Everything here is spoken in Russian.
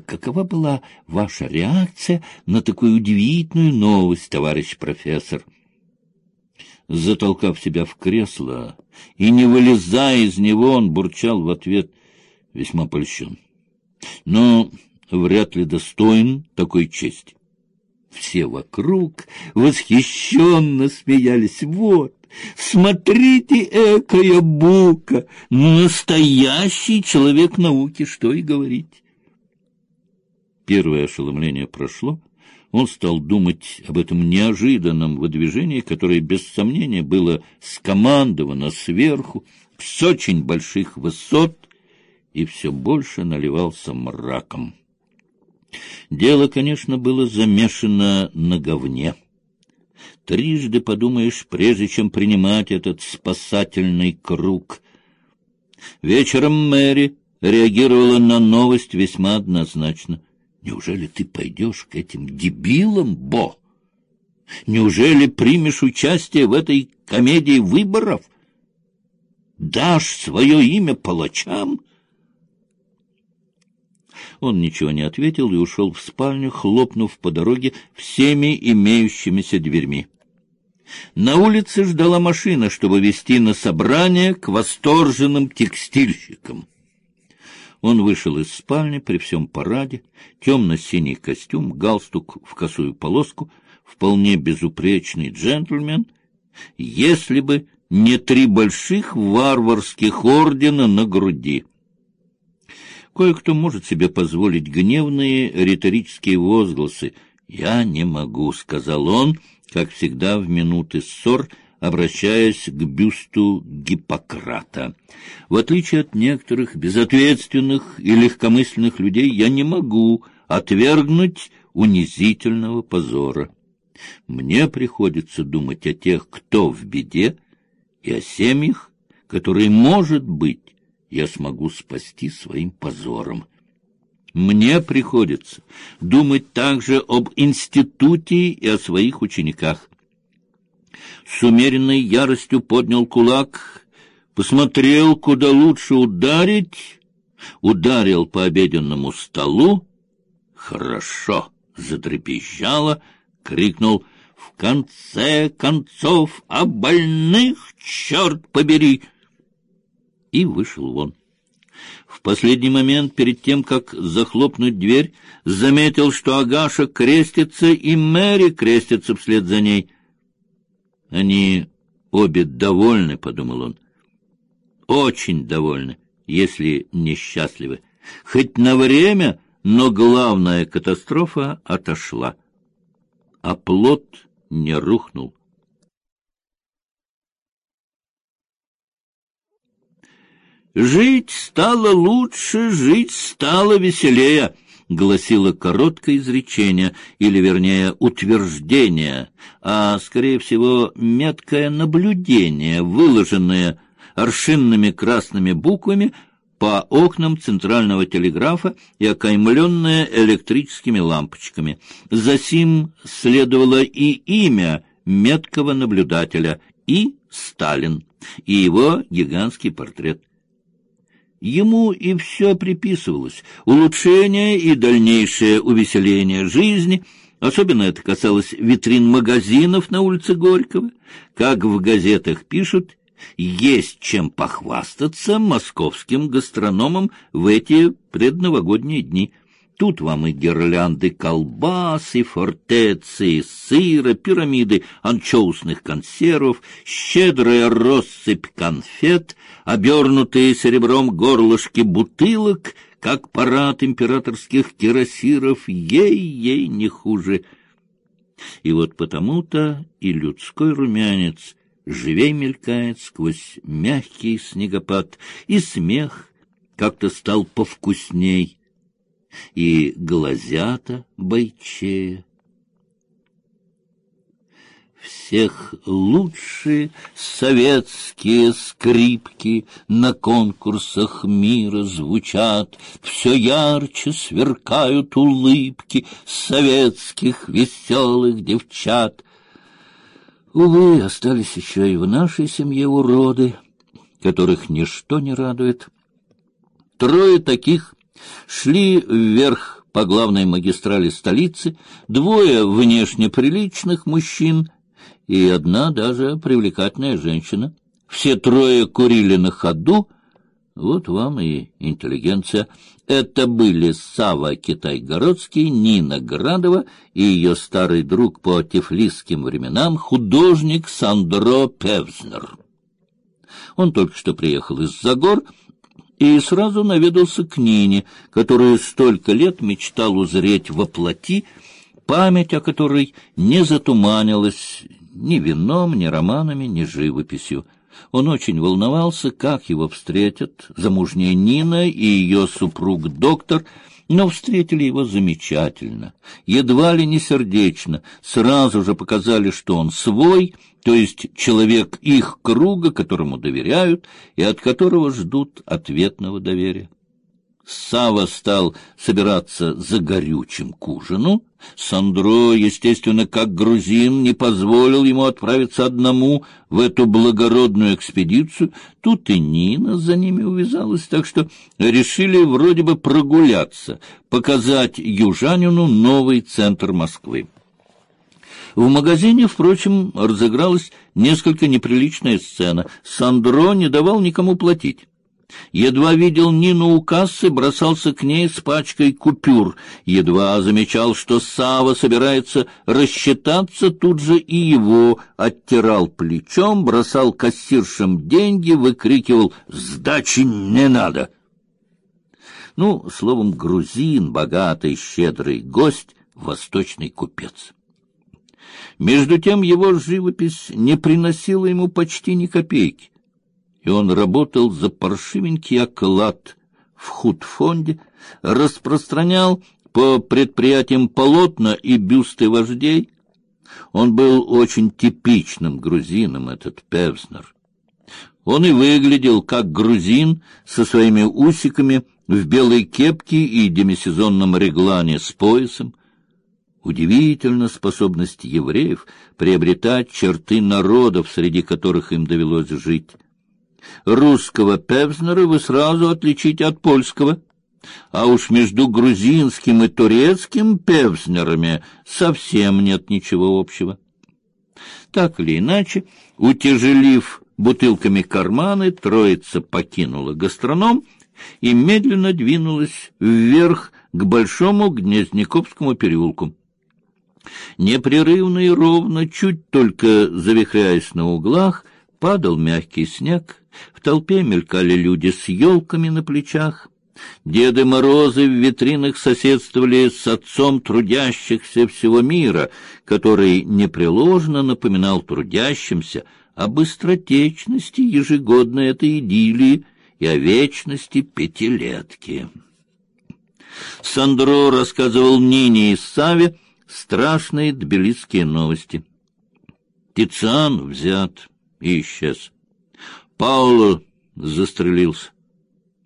какова была ваша реакция на такую удивительную новость, товарищ профессор? Затолкав себя в кресло и не вылезая из него, он бурчал в ответ весьма польщен. Но вряд ли достоин такой чести. Все вокруг восхищенно смеялись. Вот, смотрите, экая бука, настоящий человек науки, что и говорить. Первое ошеломление прошло. Он стал думать об этом неожиданном выдвижении, которое, без сомнения, было скомандовано сверху, с очень больших высот, и все больше наливался мраком. Дело, конечно, было замешано на говне. Трижды подумаешь, прежде чем принимать этот спасательный круг. Вечером Мэри реагировала на новость весьма однозначно. «Неужели ты пойдешь к этим дебилам, Бо? Неужели примешь участие в этой комедии выборов? Дашь свое имя палачам?» Он ничего не ответил и ушел в спальню, хлопнув по дороге всеми имеющимися дверьми. На улице ждала машина, чтобы везти на собрание к восторженным текстильщикам. Он вышел из спальни при всем параде, темно-синий костюм, галстук в косую полоску, вполне безупречный джентльмен, если бы не три больших варварских ордена на груди. Кое-кто может себе позволить гневные риторические возгласы. «Я не могу», — сказал он, как всегда в минуты ссор, обращаясь к бюсту Гиппократа. «В отличие от некоторых безответственных и легкомысленных людей, я не могу отвергнуть унизительного позора. Мне приходится думать о тех, кто в беде, и о семьях, которые, может быть, я смогу спасти своим позором. Мне приходится думать также об институте и о своих учениках. С умеренной яростью поднял кулак, посмотрел, куда лучше ударить, ударил по обеденному столу. Хорошо, задребезжало, крикнул в конце концов о больных, черт побери! и вышел вон. В последний момент, перед тем, как захлопнуть дверь, заметил, что Агаша крестится, и Мэри крестится вслед за ней. Они обе довольны, — подумал он. Очень довольны, если несчастливы. Хоть на время, но главная катастрофа отошла. А плод не рухнул. Жить стало лучше, жить стало веселее, гласило короткое изречение, или, вернее, утверждение, а, скорее всего, меткое наблюдение, выложенное аршинными красными буквами по окнам центрального телеграфа и окаймленное электрическими лампочками. Засим следовало и имя меткого наблюдателя, и Сталин, и его гигантский портрет. Ему и все приписывалось — улучшение и дальнейшее увеселение жизни. Особенно это касалось витрин магазинов на улице Горького. Как в газетах пишут, есть чем похвастаться московским гастрономам в эти предновогодние дни — Тут вам и гирлянды колбас, и фортеции, сыра, пирамиды анчоусных консервов, щедрая россыпь конфет, обернутые серебром горлышки бутылок, как парад императорских кирасиров, ей-ей не хуже. И вот потому-то и людской румянец живей мелькает сквозь мягкий снегопад, и смех как-то стал повкусней — и глазята бойчее. Всех лучшие советские скрипки на конкурсах мира звучат, Все ярче сверкают улыбки советских веселых девчат. Увы, остались еще и в нашей семье уроды, которых ничто не радует. Трое таких шли вверх по главной магистрали столицы, двое внешне приличных мужчин и одна даже привлекательная женщина. Все трое курили на ходу. Вот вам и интеллигенция. Это были Сава Китайгородский, Нина Градова и ее старый друг по тифлисским временам, художник Сандро Певзнер. Он только что приехал из-за гор и сразу наведался к Нине, которую столько лет мечтал узреть во плоти, память о которой не затуманилась ни вином, ни романами, ни живописью. Он очень волновался, как его встретят замужняя Нина и ее супруг-доктор, но встретили его замечательно, едва ли не сердечно, сразу же показали, что он свой, то есть человек их круга, которому доверяют и от которого ждут ответного доверия. Сава стал собираться за горючим к ужину. Сандро, естественно, как грузин, не позволил ему отправиться одному в эту благородную экспедицию. Тут и Нина за ними увязалась, так что решили вроде бы прогуляться, показать южанину новый центр Москвы. В магазине, впрочем, разыгралась несколько неприличная сцена. Сандро не давал никому платить. Едва видел Нину у кассы, бросался к ней с пачкой купюр. Едва замечал, что Сава собирается рассчитаться, тут же и его оттирал плечом, бросал кассиршам деньги, выкрикивал «Сдачи не надо!» Ну, словом, грузин, богатый, щедрый гость, восточный купец. Между тем его живопись не приносила ему почти ни копейки и он работал за паршивенький оклад в худфонде, распространял по предприятиям полотна и бюсты вождей. Он был очень типичным грузином, этот Певзнер. Он и выглядел как грузин со своими усиками в белой кепке и демисезонном реглане с поясом. Удивительна способность евреев приобретать черты народов, среди которых им довелось жить. Русского Певзнера вы сразу отличите от польского. А уж между грузинским и турецким Певзнерами совсем нет ничего общего. Так или иначе, утяжелив бутылками карманы, троица покинула гастроном и медленно двинулась вверх к большому Гнезняковскому переулку. Непрерывно и ровно, чуть только завихряясь на углах, падал мягкий снег, в толпе мелькали люди с елками на плечах. Деды Морозы в витринах соседствовали с отцом трудящихся всего мира, который непреложно напоминал трудящимся о быстротечности ежегодной этой идиллии и о вечности пятилетки. Сандро рассказывал Нине и Саве страшные тбилисские новости. Тициан взят и исчез. Пауло застрелился.